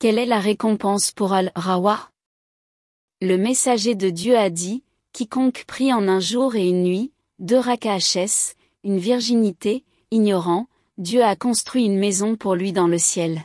Quelle est la récompense pour Al-Rawa? Le messager de Dieu a dit, quiconque prie en un jour et une nuit, deux rakahs, une virginité, ignorant, Dieu a construit une maison pour lui dans le ciel.